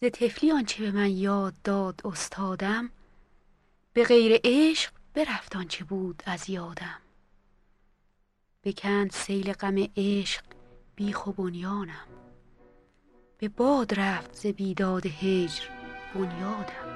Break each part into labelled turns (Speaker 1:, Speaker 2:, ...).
Speaker 1: ز تفلی آنچه به من یاد داد استادم؟ به غیر عشق برفت آنچه بود از یادم. بکند سیل غم عشق بیخ و بنیانم. به باد رفت ز بیداد هجر بنیادم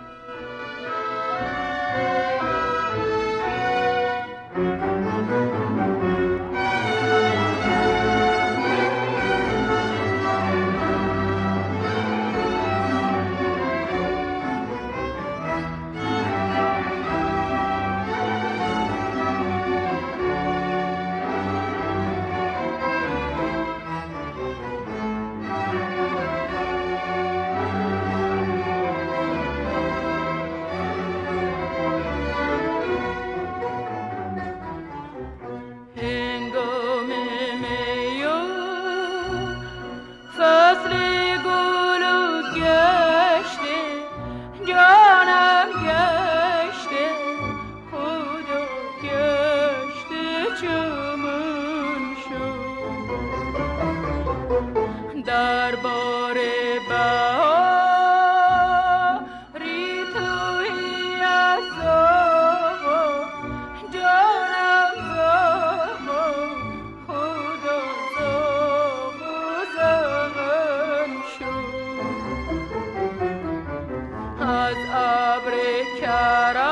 Speaker 1: دربار بهاری از جانم شو از کرم